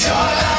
To the